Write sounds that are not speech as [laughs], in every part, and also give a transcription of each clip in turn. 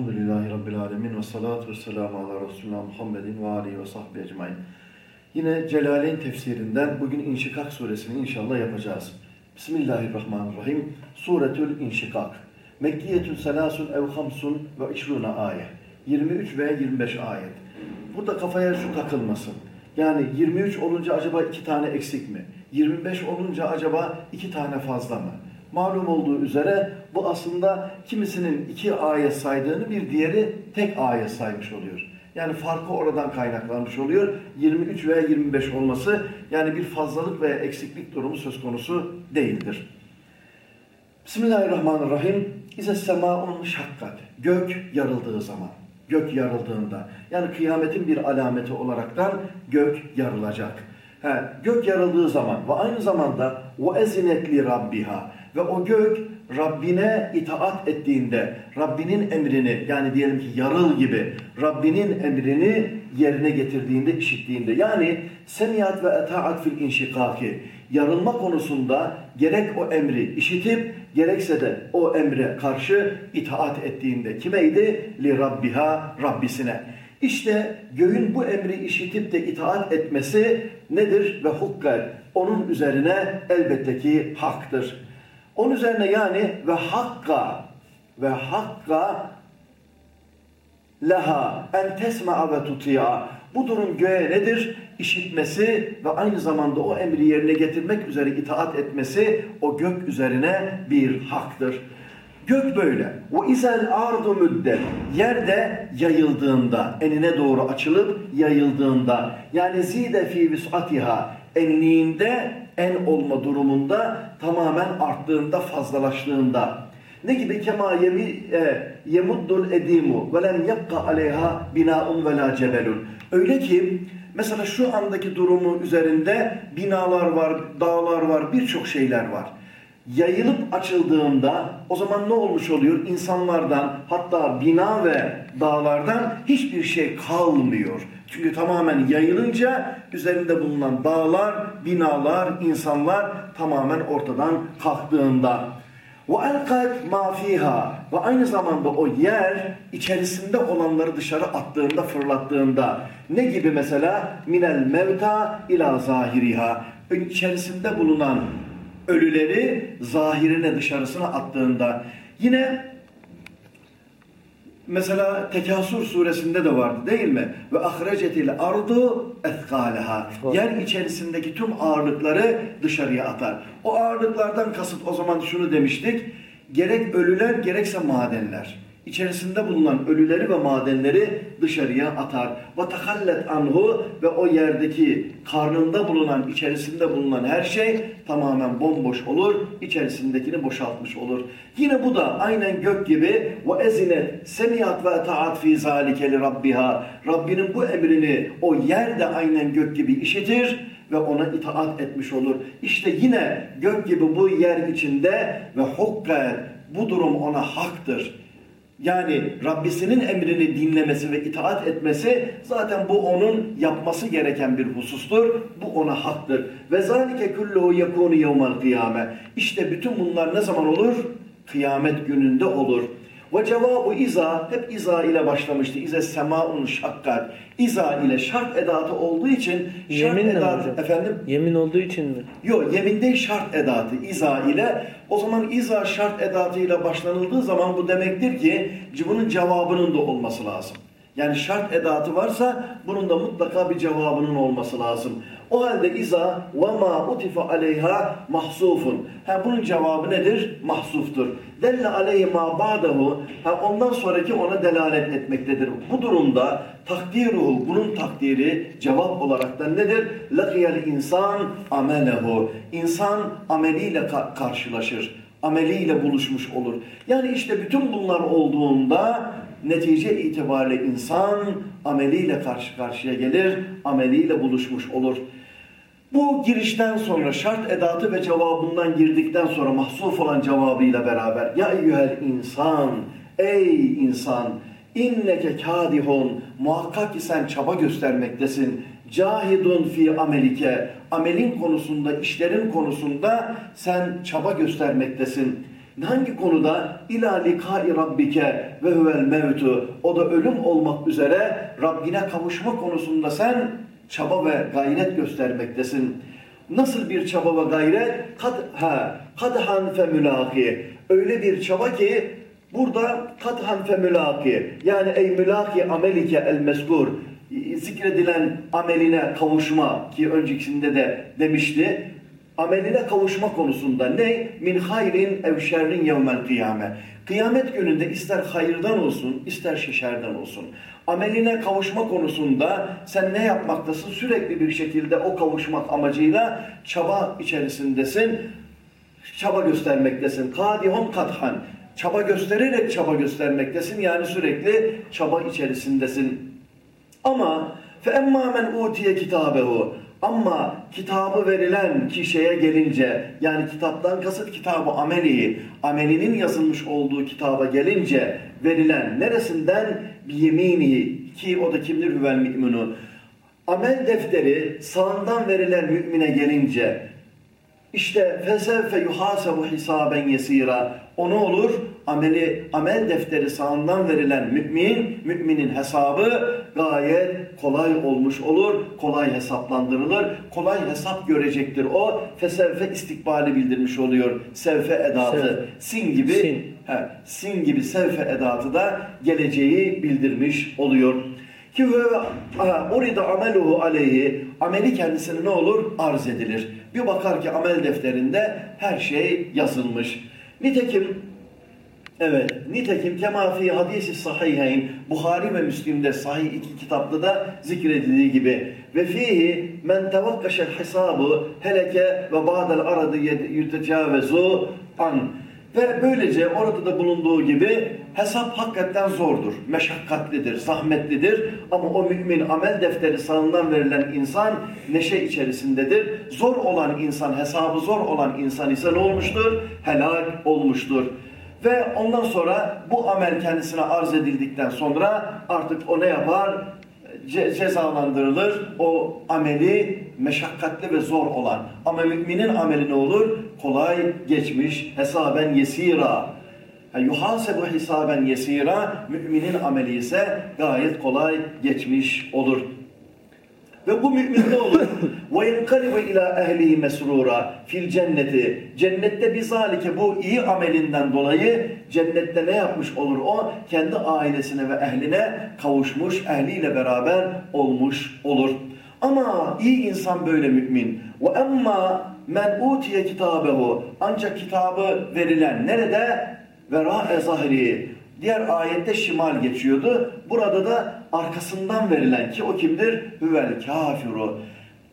Elhamdülillahi Rabbil Alemin ve salatu ve selamu ala Resulullah Muhammedin ve alihi ve sahbihi ecmain. Yine Celaleyn tefsirinden bugün İnşikak suresini inşallah yapacağız. Bismillahirrahmanirrahim. Suretül İnşikak. Mekkiyetül selasun ev hamsun ve işruna ayet. 23 ve 25 ayet. Burada kafaya şu takılmasın. Yani 23 olunca acaba iki tane eksik mi? 25 olunca acaba iki tane fazla mı? Malum olduğu üzere bu aslında kimisinin iki ayet saydığını bir diğeri tek ayet saymış oluyor. Yani farkı oradan kaynaklanmış oluyor. 23 veya 25 olması yani bir fazlalık veya eksiklik durumu söz konusu değildir. Bismillahirrahmanirrahim. İze semaun şakkat. Gök yarıldığı zaman. Gök yarıldığında. Yani kıyametin bir alameti olaraktan gök yarılacak. He, gök yarıldığı zaman ve aynı zamanda ve ezinetli rabbiha ve o gök Rabbine itaat ettiğinde, Rabbinin emrini yani diyelim ki yarıl gibi Rabbinin emrini yerine getirdiğinde, işittiğinde yani semiyat ve etaat fil inşikaki yarılma konusunda gerek o emri işitip gerekse de o emre karşı itaat ettiğinde kimeydi? Li Rabbiha Rabbisine. İşte göğün bu emri işitip de itaat etmesi nedir? Ve hukkel. Onun üzerine elbette ki haktır. Onun üzerine yani ve hakka ve hakka leha en tesma'a ve tuti'a. Bu durum göğe nedir? İşitmesi ve aynı zamanda o emri yerine getirmek üzere itaat etmesi o gök üzerine bir haktır. Gök böyle. O izel ardu müddet. Yerde yayıldığında, enine doğru açılıp yayıldığında. Yani zide fi visatiha. Enliğinde, en olma durumunda tamamen arttığında, fazlalaştığında. Ne gibi kema yemi e, yemuddul edimu ve lem yapka aleyha binaun ve la cebelun. Öyle ki mesela şu andaki durumu üzerinde binalar var, dağlar var, birçok şeyler var yayılıp açıldığında o zaman ne olmuş oluyor? İnsanlardan hatta bina ve dağlardan hiçbir şey kalmıyor. Çünkü tamamen yayılınca üzerinde bulunan dağlar, binalar, insanlar tamamen ortadan kalktığında. elkat ma fiha ve aynı zamanda o yer içerisinde olanları dışarı attığında, fırlattığında. Ne gibi mesela? minel mevta ila zahiriha içerisinde bulunan ölüleri zahirine dışarısına attığında. Yine mesela Tekasur suresinde de vardı değil mi? Ve ahrecetil ardu ethkaleha. Yer içerisindeki tüm ağırlıkları dışarıya atar. O ağırlıklardan kasıt o zaman şunu demiştik. Gerek ölüler gerekse madenler içerisinde bulunan ölüleri ve madenleri dışarıya atar. Tahallet anhu ve o yerdeki karnında bulunan, içerisinde bulunan her şey tamamen bomboş olur. içerisindekini boşaltmış olur. Yine bu da aynen gök gibi ve taat fi zalike li rabbiha. Rabbinin bu emrini o yerde aynen gök gibi işitir ve ona itaat etmiş olur. İşte yine gök gibi bu yer içinde ve hukka bu durum ona haktır. Yani Rabbisinin emrini dinlemesi ve itaat etmesi zaten bu onun yapması gereken bir husustur. Bu ona haktır. Ve zalike kulluhu yekunu yevmel kıyame. İşte bütün bunlar ne zaman olur? Kıyamet gününde olur. Ve cevabı iza hep iza ile başlamıştı. İze semaun şakkat. İza ile şart edatı olduğu için şart Yemin edatı hocam? efendim Yemin olduğu için mi? Yok yemin değil şart edatı iza ile. O zaman iza şart edatıyla başlanıldığı zaman bu demektir ki bunun cevabının da olması lazım. Yani şart edatı varsa bunun da mutlaka bir cevabının olması lazım. O halde iza ve ma utifa aleyha mahsufun. Ha bunun cevabı nedir? Mahsuftur. Delle aleyhi ma ba'dahu. Ha ondan sonraki ona delalet etmektedir. Bu durumda takdiruhu bunun takdiri cevap olaraktan nedir? Laqiyal insan amelehu. İnsan ameliyle ka karşılaşır. Ameliyle buluşmuş olur. Yani işte bütün bunlar olduğunda netice itibariyle insan ameliyle karşı karşıya gelir, ameliyle buluşmuş olur. Bu girişten sonra şart edatı ve cevabından girdikten sonra mahsuf olan cevabıyla beraber ya eyyühel insan, ey insan inneke kadihun muhakkak ki sen çaba göstermektesin cahidun fi amelike amelin konusunda işlerin konusunda sen çaba göstermektesin Hangi konuda? İlâ likâi rabbike ve huvel mevtu. O da ölüm olmak üzere Rabbine kavuşma konusunda sen çaba ve gayret göstermektesin. Nasıl bir çaba ve gayret? Kad, ha, kadhan fe mülaki. Öyle bir çaba ki burada kadhan fe mülaki. Yani ey mülaki amelike el meskur. Zikredilen ameline kavuşma ki öncekisinde de demişti ameline kavuşma konusunda ne? Min hayrin ev şerrin yevmel kıyame. Kıyamet gününde ister hayırdan olsun, ister şeşerden olsun. Ameline kavuşma konusunda sen ne yapmaktasın? Sürekli bir şekilde o kavuşmak amacıyla çaba içerisindesin. Çaba göstermektesin. Kadihon kathan. Çaba göstererek çaba göstermektesin. Yani sürekli çaba içerisindesin. Ama fe emma men utiye kitabehu ama kitabı verilen kişiye gelince yani kitaptan kasıt kitabı ameli, amelinin yazılmış olduğu kitaba gelince verilen neresinden bir yemini ki o da kimdir hüvel mü'minu. Amel defteri sağından verilen mümine gelince işte fesevfe yuhasebu hisaben yesira. O ne olur? Ameli, amel defteri sağından verilen mümin, müminin hesabı gayet kolay olmuş olur. Kolay hesaplandırılır. Kolay hesap görecektir. O fesevfe istikbali bildirmiş oluyor. Sevfe edatı. Sin gibi sin. He, sin gibi sevfe edatı da geleceği bildirmiş oluyor. Ki orada ameluhu aleyhi ameli kendisine ne olur? Arz edilir. Bir bakar ki amel defterinde her şey yazılmış. Nitekim Evet, nitekim kemafi hadisi sahihayn Buhari ve Müslim'de sahih iki kitapta da zikredildiği gibi ve fihi men tevakkaşel hesabı heleke ve ba'del aradı yütecavezu an ve böylece orada da bulunduğu gibi hesap hakikaten zordur, meşakkatlidir, zahmetlidir. Ama o mümin amel defteri sağından verilen insan neşe içerisindedir. Zor olan insan, hesabı zor olan insan ise ne olmuştur? Helal olmuştur. Ve ondan sonra bu amel kendisine arz edildikten sonra artık o ne yapar? Ce cezalandırılır. O ameli meşakkatli ve zor olan. Ama müminin ameli ne olur? Kolay geçmiş, hesaben yesira. Yuhasebu hisaben yesira, müminin ameli ise gayet kolay geçmiş olur. Ve bu mümin ne olur? [laughs] وَيَنْقَلِبَ ila ehlihi mesrura fil cenneti. Cennette bizalike bu iyi amelinden dolayı cennette ne yapmış olur o? Kendi ailesine ve ehline kavuşmuş, ehliyle beraber olmuş olur. Ama iyi insan böyle mümin. Ve emma men utiye kitabehu. Ancak kitabı verilen nerede? Vera ezahri. Diğer ayette şimal geçiyordu. Burada da arkasından verilen ki o kimdir? Hüvel kafiru.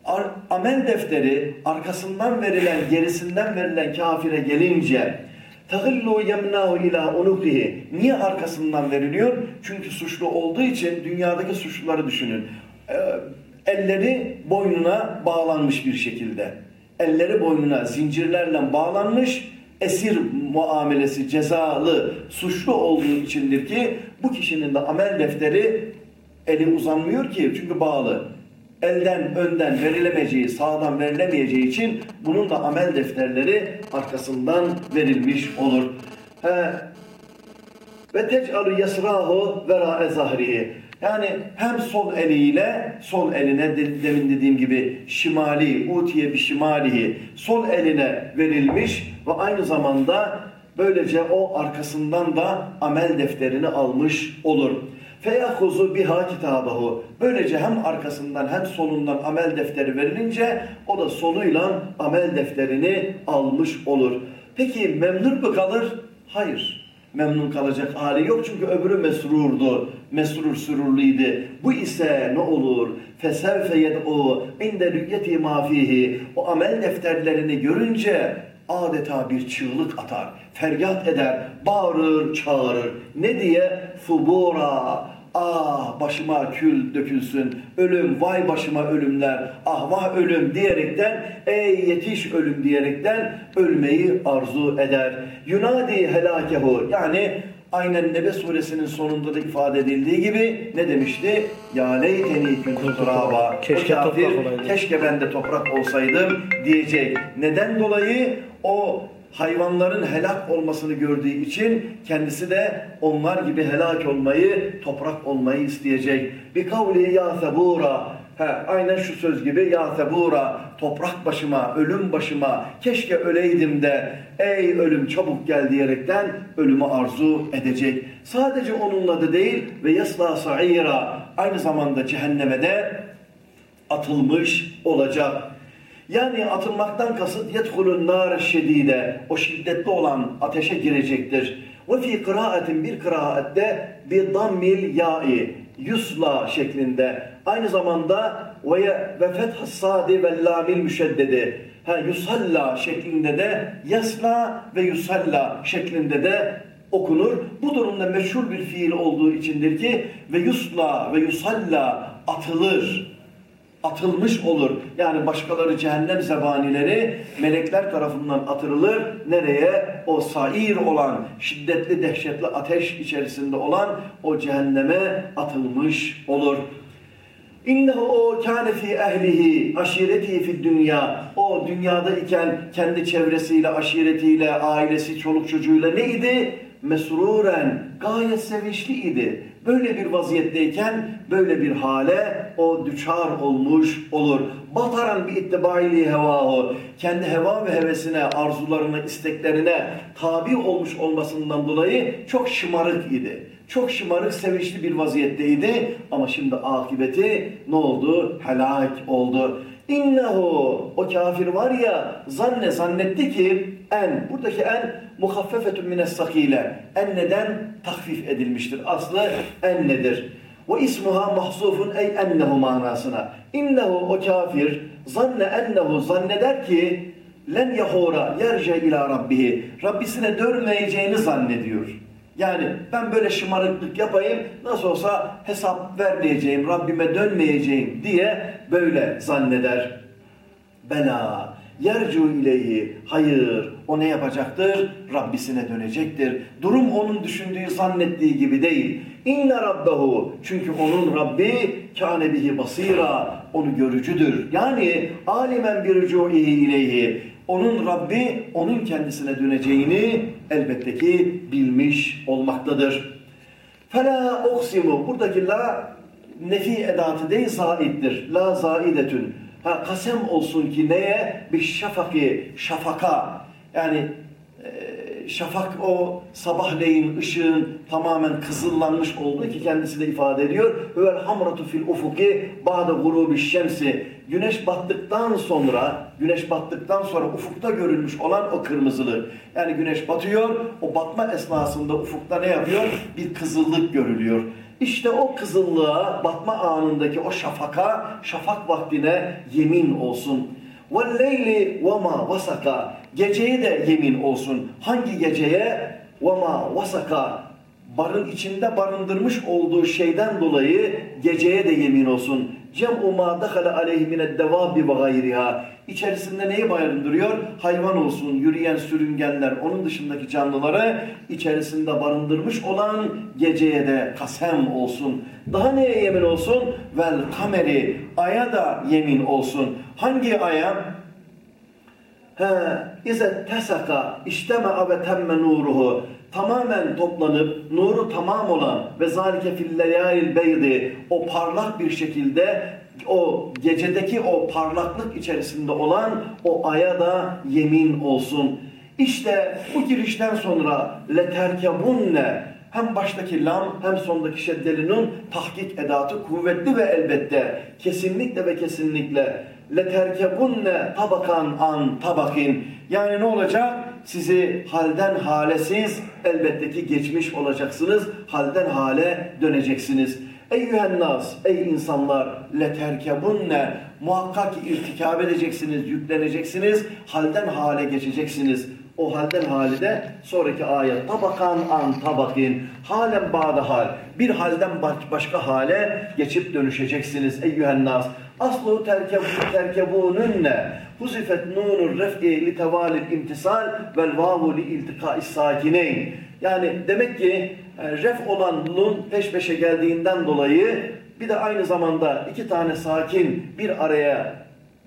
Ar amel defteri arkasından verilen, gerisinden verilen kafire gelince Tahillu yemnahu ila unukihi. Niye arkasından veriliyor? Çünkü suçlu olduğu için dünyadaki suçluları düşünün. Ee, elleri boynuna bağlanmış bir şekilde. Elleri boynuna zincirlerle bağlanmış esir muamelesi cezalı, suçlu olduğu içindir ki bu kişinin de amel defteri eli uzanmıyor ki çünkü bağlı. Elden, önden verilemeyeceği, sağdan verilemeyeceği için bunun da amel defterleri arkasından verilmiş olur. He. Ve tec'alu yasrahu vera zahrihi. Yani hem sol eliyle sol eline demin dediğim gibi şimali, utiye bir şimalihi sol eline verilmiş ve aynı zamanda böylece o arkasından da amel defterini almış olur. Feyahuzu biha kitabahu. Böylece hem arkasından hem solundan amel defteri verilince o da soluyla amel defterini almış olur. Peki memnun mu kalır? Hayır memnun kalacak hali yok çünkü öbürü mesrurdu. Mesrur sürurluydu. Bu ise ne olur? Fesevfe yed'u inde rü'yeti ma fihi. O amel defterlerini görünce adeta bir çığlık atar. Feryat eder, bağırır, çağırır. Ne diye? Subura ah başıma kül dökülsün, ölüm, vay başıma ölümler, ah vah ölüm diyerekten, ey yetiş ölüm diyerekten ölmeyi arzu eder. Yunadi helakehu yani aynen Nebe suresinin sonunda da ifade edildiği gibi ne demişti? Ya leyteni kuntu turaba. Keşke, kafir, keşke ben de toprak olsaydım diyecek. Neden dolayı? O hayvanların helak olmasını gördüğü için kendisi de onlar gibi helak olmayı, toprak olmayı isteyecek. Bir kavli ya sebura He, aynen şu söz gibi ya sebura toprak başıma, ölüm başıma keşke öleydim de ey ölüm çabuk gel diyerekten ölümü arzu edecek. Sadece onunla da değil ve yasla sa'ira aynı zamanda cehenneme de atılmış olacak. Yani atılmaktan kasıt yedhulun nar şedide o şiddetli olan ateşe girecektir. Ve fi kıraatin bir kıraette bir dammil ya'i yusla şeklinde aynı zamanda ve ve fethas sadi ve lamil müşeddedi ha yusalla şeklinde de yasla ve yusalla şeklinde de okunur. Bu durumda meşhur bir fiil olduğu içindir ki ve yusla ve yusalla atılır atılmış olur. Yani başkaları cehennem zebanileri melekler tarafından atılır. Nereye? O sair olan, şiddetli, dehşetli ateş içerisinde olan o cehenneme atılmış olur. İnnehu o kâne fî ehlihi aşireti fi dünya. O dünyada iken kendi çevresiyle, aşiretiyle, ailesi, çoluk çocuğuyla neydi? Mesruren, gayet sevinçli idi böyle bir vaziyetteyken böyle bir hale o düçar olmuş olur. Bataran bir ittibaili hevahu. Kendi heva ve hevesine, arzularına, isteklerine tabi olmuş olmasından dolayı çok şımarık idi. Çok şımarık, sevinçli bir vaziyetteydi. Ama şimdi akıbeti ne oldu? Helak oldu. İnnehu o kafir var ya zanne zannetti ki en buradaki en muhaffefetun mines en neden tahfif edilmiştir. Aslı en nedir? Ve ismuha mahzufun ey ennehu manasına. İnnehu o kafir zanne ennehu zanneder ki len yahura yerce ila rabbihi. Rabbisine dönmeyeceğini zannediyor. Yani ben böyle şımarıklık yapayım, nasıl olsa hesap vermeyeceğim, Rabbime dönmeyeceğim diye böyle zanneder. Bela, yercu ileyhi, hayır, o ne yapacaktır? Rabbisine dönecektir. Durum onun düşündüğü, zannettiği gibi değil. İnne rabbehu, çünkü onun Rabbi kâne basira, onu görücüdür. Yani alimen bir ileyhi, onun Rabbi onun kendisine döneceğini elbette ki bilmiş olmaktadır. Fela oksimu buradaki la nefi edatı değil zaiddir. La zaidetün. Ha, kasem olsun ki neye? Bir şafaki, şafaka. Yani şafak o sabahleyin ışığın tamamen kızıllanmış olduğu ki kendisi de ifade ediyor. Vel hamratu fil ufuki ba'de gurubi şemsi. Güneş battıktan sonra, güneş battıktan sonra ufukta görülmüş olan o kırmızılık. Yani güneş batıyor, o batma esnasında ufukta ne yapıyor? Bir kızıllık görülüyor. İşte o kızıllığa, batma anındaki o şafaka, şafak vaktine yemin olsun. وَالْلَيْلِ وَمَا vasaka Geceye de yemin olsun. Hangi geceye? وَمَا vasaka Barın içinde barındırmış olduğu şeyden dolayı geceye de yemin olsun. Cem'u ma dakhala aleyhi mined devabi ve gayriha. İçerisinde neyi barındırıyor? Hayvan olsun, yürüyen sürüngenler, onun dışındaki canlıları içerisinde barındırmış olan geceye de kasem olsun. Daha neye yemin olsun? Vel kameri, aya da yemin olsun. Hangi aya? He, İze tesaka iştema ve temme nuruhu tamamen toplanıp nuru tamam olan ve zalike filleyalil beydi o parlak bir şekilde o gecedeki o parlaklık içerisinde olan o aya da yemin olsun. İşte bu girişten sonra leterkebunne hem baştaki lam hem sondaki şeddeli nun tahkik edatı kuvvetli ve elbette kesinlikle ve kesinlikle leterkebunne tabakan an tabakin yani ne olacak? Sizi halden hale siz elbette ki geçmiş olacaksınız. Halden hale döneceksiniz. Eyyühen nas, ey insanlar, leterkebunne, muhakkak ki irtikab edeceksiniz, yükleneceksiniz, halden hale geçeceksiniz. O halden halide sonraki ayet tabakan an tabakin halen bağda hal bir halden başka hale geçip dönüşeceksiniz eyyühen nas. Aslu terkebununne huzifet nunur ref'i li tevalil imtisal vel vavu li iltikais sakineyn. Yani demek ki e, ref olan nun peş peşe geldiğinden dolayı bir de aynı zamanda iki tane sakin bir araya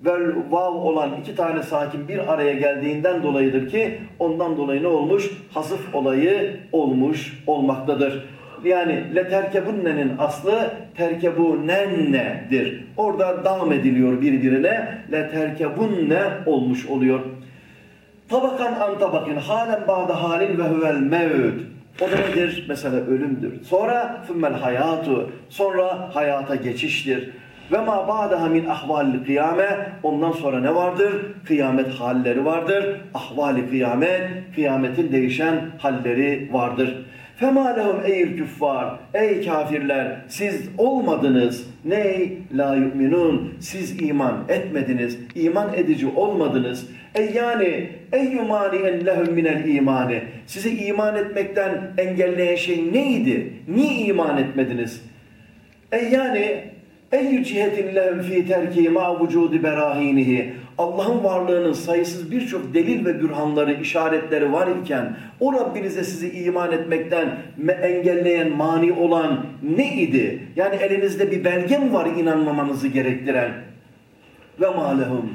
vel vav olan iki tane sakin bir araya geldiğinden dolayıdır ki ondan dolayı ne olmuş? Hasıf olayı olmuş olmaktadır. Yani leterkebunne'nin aslı terkebunenne'dir. Orada devam ediliyor birbirine. Leterkebunne olmuş oluyor. Tabakan an tabakin halen bağda halin ve huvel mevd. O da nedir? Mesela ölümdür. Sonra fümmel hayatu. Sonra hayata geçiştir. Ve ma ba'daha min ahvalil kıyame. Ondan sonra ne vardır? Kıyamet halleri vardır. Ahvali kıyamet, kıyametin değişen halleri vardır. Fema lehum eyl küffar. Ey kafirler siz olmadınız. Ney? La yu'minun. Siz iman etmediniz. İman edici olmadınız. Ey yani eyyü mani'en lehum minel imani. Sizi iman etmekten engelleyen şey neydi? Niye iman etmediniz? Ey yani eyyü cihetin lehum fi terki ma vücudi berahinihi. Allah'ın varlığının sayısız birçok delil ve bürhanları, işaretleri var iken o Rabbinize sizi iman etmekten engelleyen, mani olan ne idi? Yani elinizde bir belge mi var inanmamanızı gerektiren? Ve malehum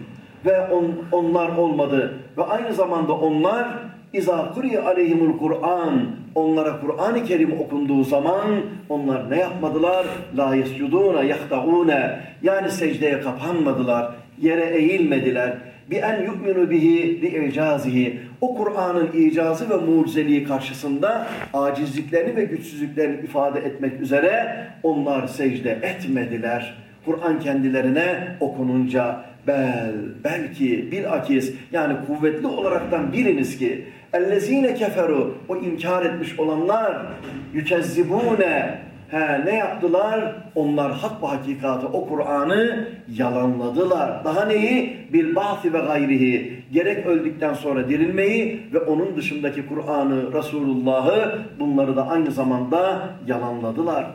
ve on, onlar olmadı. Ve aynı zamanda onlar İza kuri aleyhimul Kur'an onlara Kur'an-ı Kerim okunduğu zaman onlar ne yapmadılar? La yescuduna yahtaune yani secdeye kapanmadılar, yere eğilmediler. Bi en yu'minu bihi li icazihi. O Kur'an'ın icazı ve mucizeliği karşısında acizliklerini ve güçsüzlüklerini ifade etmek üzere onlar secde etmediler. Kur'an kendilerine okununca bel, belki bilakis yani kuvvetli olaraktan biliniz ki ellezine keferu o inkar etmiş olanlar yükezzibune He, ne yaptılar? Onlar hak ve hakikatı o Kur'an'ı yalanladılar. Daha neyi? Bil ba'si ve gayrihi. Gerek öldükten sonra dirilmeyi ve onun dışındaki Kur'an'ı, Resulullah'ı bunları da aynı zamanda yalanladılar.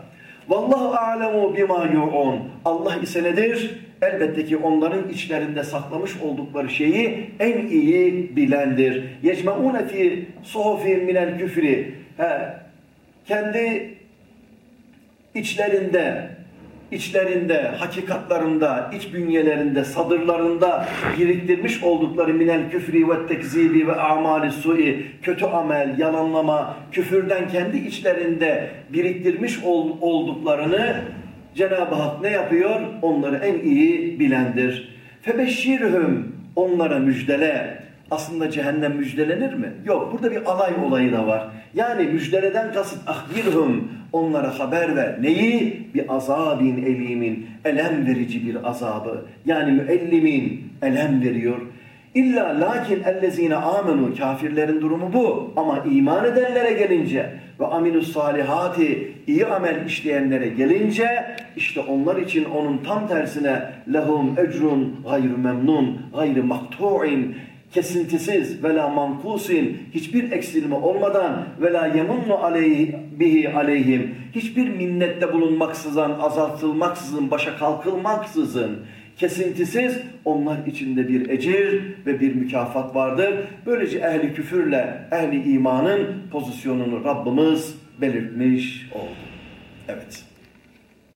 Vallahu a'lemu bima yu'un. Allah ise nedir? Elbette ki onların içlerinde saklamış oldukları şeyi en iyi bilendir. Yecme'une fi suhufi minel küfri. He, kendi içlerinde, içlerinde, hakikatlarında, iç bünyelerinde, sadırlarında biriktirmiş oldukları minel küfri ve tekzibi ve amali sui, kötü amel, yalanlama, küfürden kendi içlerinde biriktirmiş olduklarını Cenab-ı Hak ne yapıyor? Onları en iyi bilendir. Febeşşirhüm onlara müjdele. Aslında cehennem müjdelenir mi? Yok. Burada bir alay olayı da var. Yani müjdeleden kasıt ahbirhum. Onlara haber ver. Neyi? Bir azabin elimin. Elem verici bir azabı. Yani müellimin elem veriyor. İlla lakin ellezine amenu kafirlerin durumu bu. Ama iman edenlere gelince ve aminus salihati iyi amel işleyenlere gelince işte onlar için onun tam tersine lehum ecrun gayru memnun gayru maktu'in kesintisiz ve la mankusin hiçbir eksilme olmadan ve la yemunnu aleyhi, bihi aleyhim hiçbir minnette bulunmaksızın azaltılmaksızın başa kalkılmaksızın kesintisiz onlar içinde bir ecir ve bir mükafat vardır. Böylece ehli küfürle ehli imanın pozisyonunu Rabbimiz belirtmiş oldu. Evet.